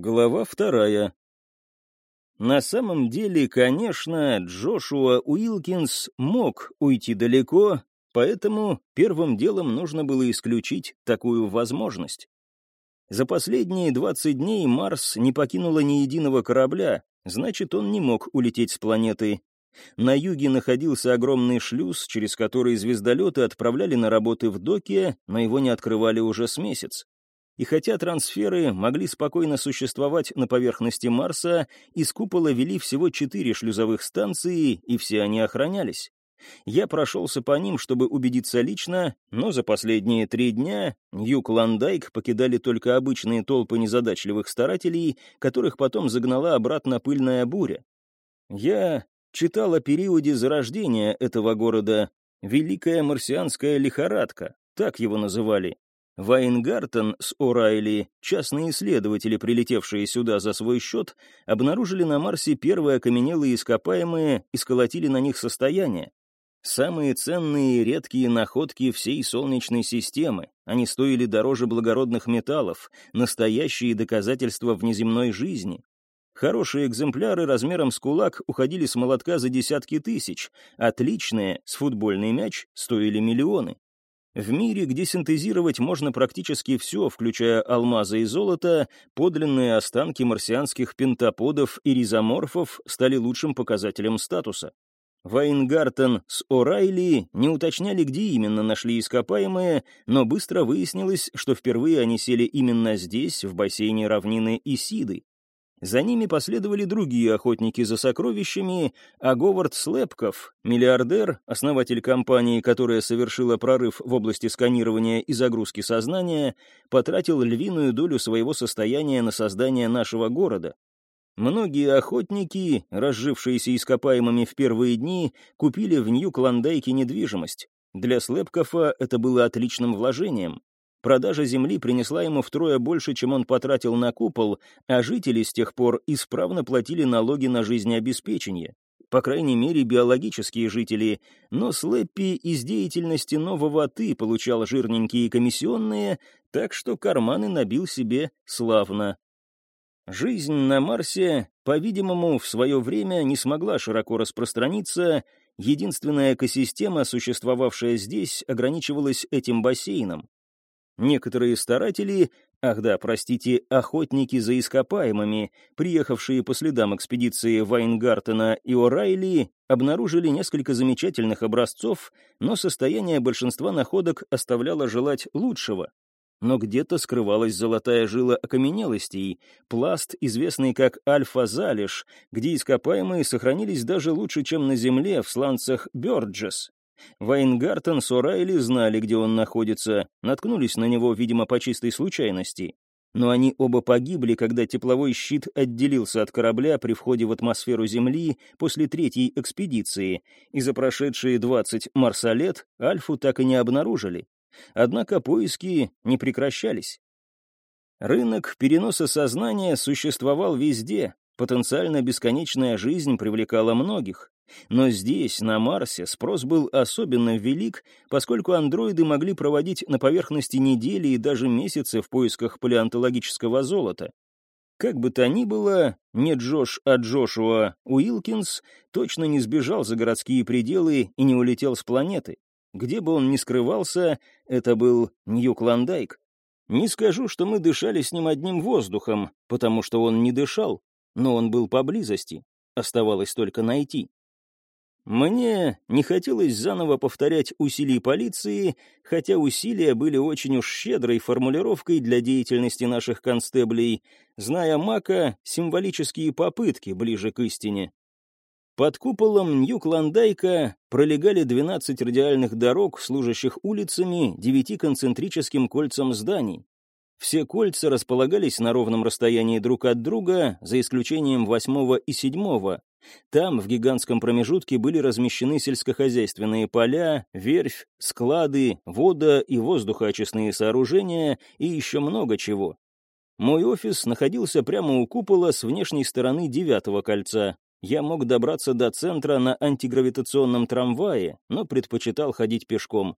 Глава вторая. На самом деле, конечно, Джошуа Уилкинс мог уйти далеко, поэтому первым делом нужно было исключить такую возможность. За последние 20 дней Марс не покинуло ни единого корабля, значит, он не мог улететь с планеты. На юге находился огромный шлюз, через который звездолеты отправляли на работы в доке, но его не открывали уже с месяц. И хотя трансферы могли спокойно существовать на поверхности Марса, из купола вели всего четыре шлюзовых станции, и все они охранялись. Я прошелся по ним, чтобы убедиться лично, но за последние три дня Нью-Клондайк покидали только обычные толпы незадачливых старателей, которых потом загнала обратно пыльная буря. Я читал о периоде зарождения этого города, Великая марсианская лихорадка, так его называли. Вайнгартен с О'Райли, частные исследователи, прилетевшие сюда за свой счет, обнаружили на Марсе первые окаменелые ископаемые и сколотили на них состояние. Самые ценные и редкие находки всей Солнечной системы. Они стоили дороже благородных металлов, настоящие доказательства внеземной жизни. Хорошие экземпляры размером с кулак уходили с молотка за десятки тысяч, отличные, с футбольный мяч, стоили миллионы. В мире, где синтезировать можно практически все, включая алмазы и золото, подлинные останки марсианских пентаподов и ризоморфов стали лучшим показателем статуса. Вайнгартен с О'Райли не уточняли, где именно нашли ископаемые, но быстро выяснилось, что впервые они сели именно здесь, в бассейне равнины Исиды. За ними последовали другие охотники за сокровищами, а Говард Слепков, миллиардер, основатель компании, которая совершила прорыв в области сканирования и загрузки сознания, потратил львиную долю своего состояния на создание нашего города. Многие охотники, разжившиеся ископаемыми в первые дни, купили в Нью-Клондайке недвижимость. Для Слепкова это было отличным вложением. Продажа земли принесла ему втрое больше, чем он потратил на купол, а жители с тех пор исправно платили налоги на жизнеобеспечение. По крайней мере, биологические жители. Но Слэппи из деятельности нового «ты» получал жирненькие комиссионные, так что карманы набил себе славно. Жизнь на Марсе, по-видимому, в свое время не смогла широко распространиться, единственная экосистема, существовавшая здесь, ограничивалась этим бассейном. Некоторые старатели, ах да, простите, охотники за ископаемыми, приехавшие по следам экспедиции Вайнгартена и О'Райли, обнаружили несколько замечательных образцов, но состояние большинства находок оставляло желать лучшего. Но где-то скрывалась золотая жила окаменелостей, пласт, известный как альфа-залеж, где ископаемые сохранились даже лучше, чем на Земле в сланцах Бёрджес, Вайнгартен с О'Райли знали, где он находится, наткнулись на него, видимо, по чистой случайности. Но они оба погибли, когда тепловой щит отделился от корабля при входе в атмосферу Земли после третьей экспедиции, и за прошедшие 20 марсолет Альфу так и не обнаружили. Однако поиски не прекращались. Рынок переноса сознания существовал везде, потенциально бесконечная жизнь привлекала многих. Но здесь, на Марсе, спрос был особенно велик, поскольку андроиды могли проводить на поверхности недели и даже месяцы в поисках палеонтологического золота. Как бы то ни было, не Джош, а Джошуа Уилкинс точно не сбежал за городские пределы и не улетел с планеты. Где бы он ни скрывался, это был Нью-Клондайк. Не скажу, что мы дышали с ним одним воздухом, потому что он не дышал, но он был поблизости. Оставалось только найти. Мне не хотелось заново повторять усилий полиции, хотя усилия были очень уж щедрой формулировкой для деятельности наших констеблей, зная Мака, символические попытки ближе к истине. Под куполом Нью-Клондайка пролегали 12 радиальных дорог, служащих улицами, девяти концентрическим кольцам зданий. Все кольца располагались на ровном расстоянии друг от друга, за исключением восьмого и седьмого, там, в гигантском промежутке, были размещены сельскохозяйственные поля, верфь, склады, вода- и воздухоочистные сооружения и еще много чего. Мой офис находился прямо у купола с внешней стороны девятого кольца. Я мог добраться до центра на антигравитационном трамвае, но предпочитал ходить пешком.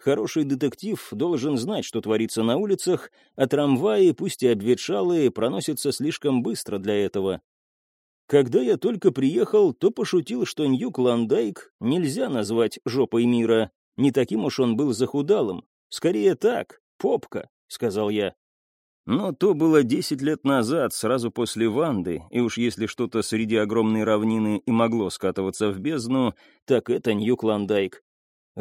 Хороший детектив должен знать, что творится на улицах, а трамваи, пусть и обветшалые, проносятся слишком быстро для этого. Когда я только приехал, то пошутил, что Нью-Клондайк нельзя назвать жопой мира. Не таким уж он был захудалым. Скорее так, попка, сказал я. Но то было десять лет назад, сразу после Ванды, и уж если что-то среди огромной равнины и могло скатываться в бездну, так это Нью-Клондайк.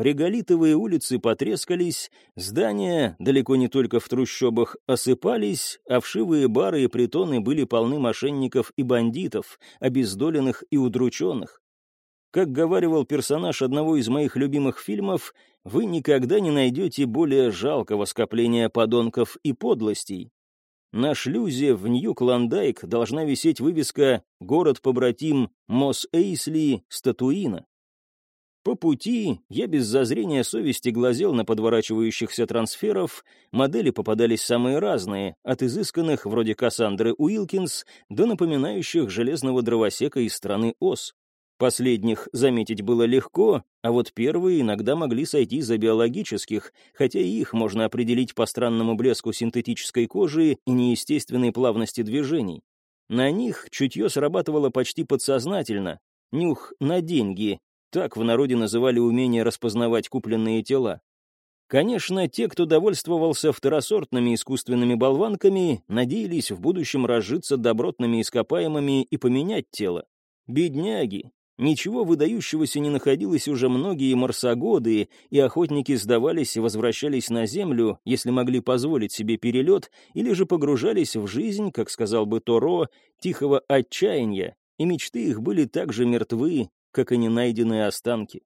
Реголитовые улицы потрескались, здания, далеко не только в трущобах, осыпались, а вшивые бары и притоны были полны мошенников и бандитов, обездоленных и удрученных. Как говаривал персонаж одного из моих любимых фильмов, вы никогда не найдете более жалкого скопления подонков и подлостей. На шлюзе в Нью-Клондайк должна висеть вывеска «Город-побратим Мос-Эйсли, Статуина». По пути я без зазрения совести глазел на подворачивающихся трансферов, модели попадались самые разные, от изысканных, вроде Кассандры Уилкинс, до напоминающих железного дровосека из страны Оз. Последних заметить было легко, а вот первые иногда могли сойти за биологических, хотя и их можно определить по странному блеску синтетической кожи и неестественной плавности движений. На них чутье срабатывало почти подсознательно, нюх на деньги, так в народе называли умение распознавать купленные тела. Конечно, те, кто довольствовался второсортными искусственными болванками, надеялись в будущем разжиться добротными ископаемыми и поменять тело. Бедняги! Ничего выдающегося не находилось уже многие марсогоды, и охотники сдавались и возвращались на Землю, если могли позволить себе перелет, или же погружались в жизнь, как сказал бы Торо, тихого отчаяния, и мечты их были так же мертвы, как и не найденные останки.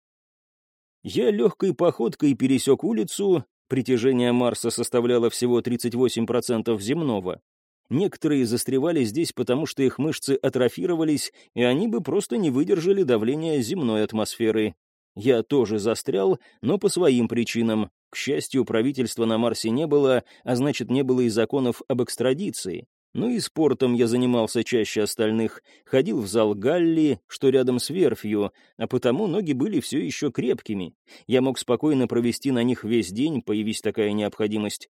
Я легкой походкой пересек улицу, притяжение Марса составляло всего 38% земного. Некоторые застревали здесь, потому что их мышцы атрофировались, и они бы просто не выдержали давления земной атмосферы. Я тоже застрял, но по своим причинам. К счастью, правительства на Марсе не было, а значит, не было и законов об экстрадиции. Ну и спортом я занимался чаще остальных, ходил в зал Галли, что рядом с верфью, а потому ноги были все еще крепкими. Я мог спокойно провести на них весь день, появись такая необходимость.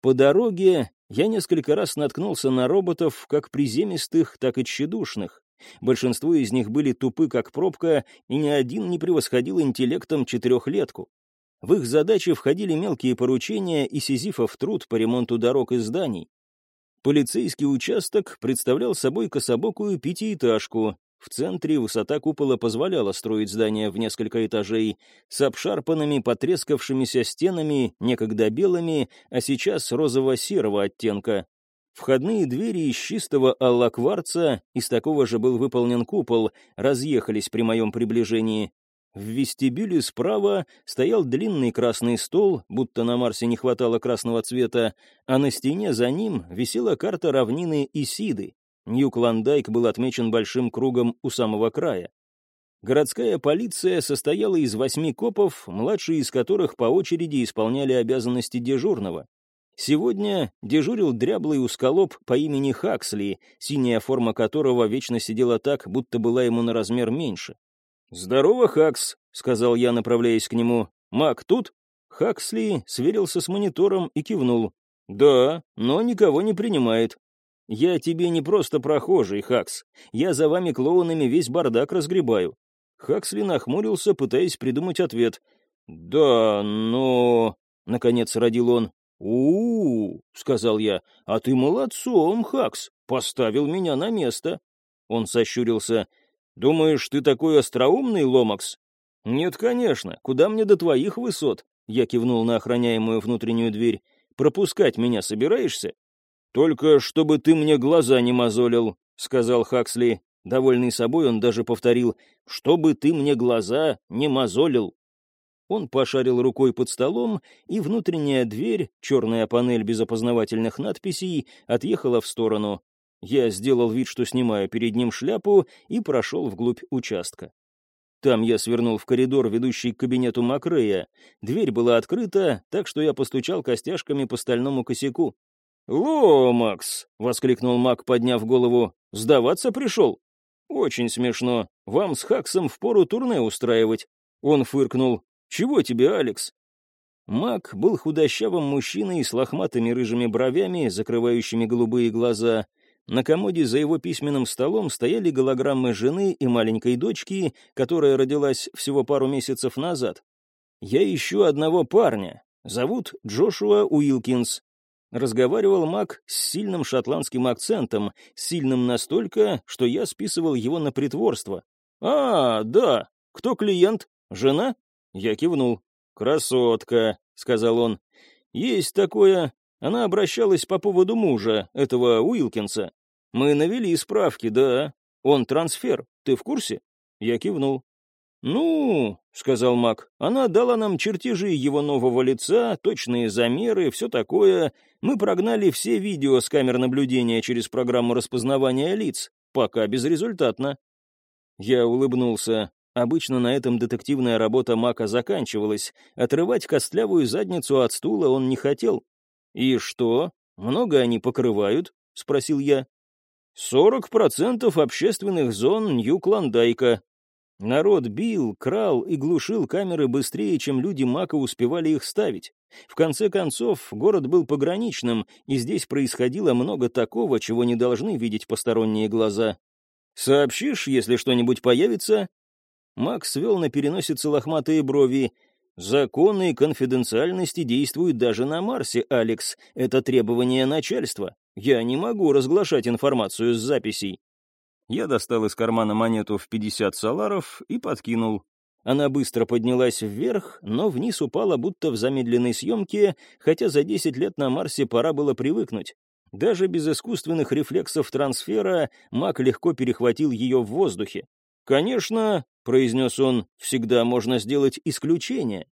По дороге я несколько раз наткнулся на роботов, как приземистых, так и тщедушных. Большинство из них были тупы, как пробка, и ни один не превосходил интеллектом четырехлетку. В их задачи входили мелкие поручения и сизифов труд по ремонту дорог и зданий. Полицейский участок представлял собой кособокую пятиэтажку. В центре высота купола позволяла строить здание в несколько этажей, с обшарпанными, потрескавшимися стенами, некогда белыми, а сейчас розово-серого оттенка. Входные двери из чистого аллакварца, из такого же был выполнен купол, разъехались при моем приближении. В вестибюле справа стоял длинный красный стол, будто на Марсе не хватало красного цвета, а на стене за ним висела карта равнины Исиды. Нью-Клондайк был отмечен большим кругом у самого края. Городская полиция состояла из восьми копов, младшие из которых по очереди исполняли обязанности дежурного. Сегодня дежурил дряблый усколоп по имени Хаксли, синяя форма которого вечно сидела так, будто была ему на размер меньше. «Здорово, Хакс», — сказал я, направляясь к нему. «Мак тут?» Хаксли сверился с монитором и кивнул. «Да, но никого не принимает». «Я тебе не просто прохожий, Хакс. Я за вами клоунами весь бардак разгребаю». Хаксли нахмурился, пытаясь придумать ответ. «Да, но...» — наконец родил он. у, -у, -у сказал я, — «а ты молодцом, Хакс, поставил меня на место». Он сощурился. «Думаешь, ты такой остроумный, Ломакс?» «Нет, конечно. Куда мне до твоих высот?» Я кивнул на охраняемую внутреннюю дверь. «Пропускать меня собираешься?» «Только чтобы ты мне глаза не мозолил», — сказал Хаксли. Довольный собой, он даже повторил, «чтобы ты мне глаза не мозолил». Он пошарил рукой под столом, и внутренняя дверь, черная панель без опознавательных надписей, отъехала в сторону. Я сделал вид, что снимаю перед ним шляпу, и прошел вглубь участка. Там я свернул в коридор, ведущий к кабинету Макрея. Дверь была открыта, так что я постучал костяшками по стальному косяку. «Ломакс!» — воскликнул Мак, подняв голову. «Сдаваться пришел?» «Очень смешно. Вам с Хаксом впору турне устраивать». Он фыркнул. «Чего тебе, Алекс?» Мак был худощавым мужчиной с лохматыми рыжими бровями, закрывающими голубые глаза. На комоде за его письменным столом стояли голограммы жены и маленькой дочки, которая родилась всего пару месяцев назад. «Я ищу одного парня. Зовут Джошуа Уилкинс. Разговаривал Мак с сильным шотландским акцентом, сильным настолько, что я списывал его на притворство. «А, да. Кто клиент? Жена?» Я кивнул. «Красотка», — сказал он. «Есть такое. Она обращалась по поводу мужа, этого Уилкинса. Мы навели справки, да. Он трансфер. Ты в курсе?» Я кивнул. «Ну, — сказал Мак, — она дала нам чертежи его нового лица, точные замеры, все такое. Мы прогнали все видео с камер наблюдения через программу распознавания лиц. Пока безрезультатно». Я улыбнулся. Обычно на этом детективная работа Мака заканчивалась. Отрывать костлявую задницу от стула он не хотел. «И что? Много они покрывают?» — спросил я. «Сорок процентов общественных зон Нью-Клондайка», Народ бил, крал и глушил камеры быстрее, чем люди Мака успевали их ставить. В конце концов, город был пограничным, и здесь происходило много такого, чего не должны видеть посторонние глаза. «Сообщишь, если что-нибудь появится?» Макс свел на переносице лохматые брови. «Законы конфиденциальности действуют даже на Марсе, Алекс. Это требование начальства. Я не могу разглашать информацию с записей». Я достал из кармана монету в 50 саларов и подкинул. Она быстро поднялась вверх, но вниз упала будто в замедленной съемке, хотя за 10 лет на Марсе пора было привыкнуть. Даже без искусственных рефлексов трансфера Мак легко перехватил ее в воздухе. «Конечно», — произнес он, — «всегда можно сделать исключение».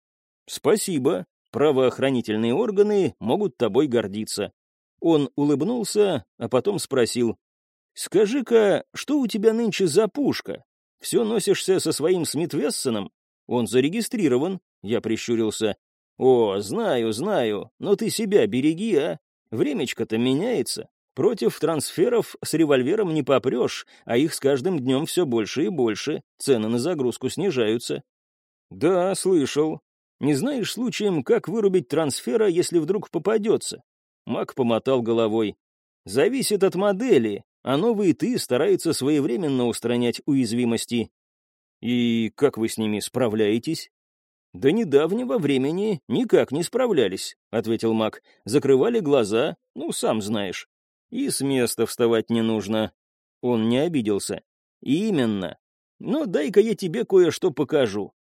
«Спасибо. Правоохранительные органы могут тобой гордиться». Он улыбнулся, а потом спросил, «Скажи-ка, что у тебя нынче за пушка? Все носишься со своим Смит-Вессоном? Он зарегистрирован», — я прищурился. «О, знаю, знаю, но ты себя береги, а? Времечко-то меняется. Против трансферов с револьвером не попрешь, а их с каждым днем все больше и больше, цены на загрузку снижаются». «Да, слышал. Не знаешь случаем, как вырубить трансфера, если вдруг попадется?» Мак помотал головой. «Зависит от модели а новые ты стараются своевременно устранять уязвимости. И как вы с ними справляетесь? До недавнего времени никак не справлялись, ответил Мак. Закрывали глаза, ну, сам знаешь. И с места вставать не нужно. Он не обиделся. Именно. Но дай-ка я тебе кое-что покажу.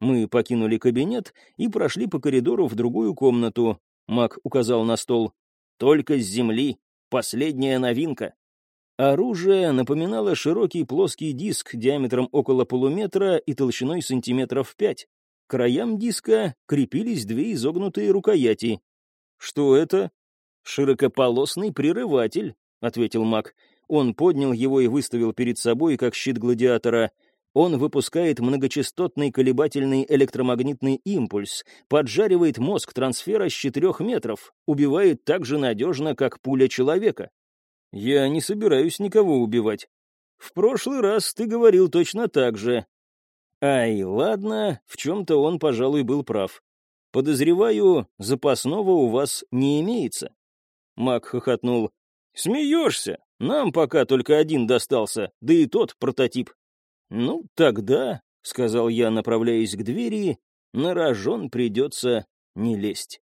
Мы покинули кабинет и прошли по коридору в другую комнату. Мак указал на стол. Только с земли. Последняя новинка. Оружие напоминало широкий плоский диск диаметром около полуметра и толщиной сантиметров пять. К краям диска крепились две изогнутые рукояти. «Что это?» «Широкополосный прерыватель», — ответил маг. Он поднял его и выставил перед собой, как щит гладиатора. Он выпускает многочастотный колебательный электромагнитный импульс, поджаривает мозг трансфера с четырех метров, убивает так же надежно, как пуля человека. Я не собираюсь никого убивать. В прошлый раз ты говорил точно так же. Ай, ладно, в чем-то он, пожалуй, был прав. Подозреваю, запасного у вас не имеется. Мак хохотнул. Смеешься? Нам пока только один достался, да и тот прототип. Ну, тогда, — сказал я, направляясь к двери, — на рожон придется не лезть.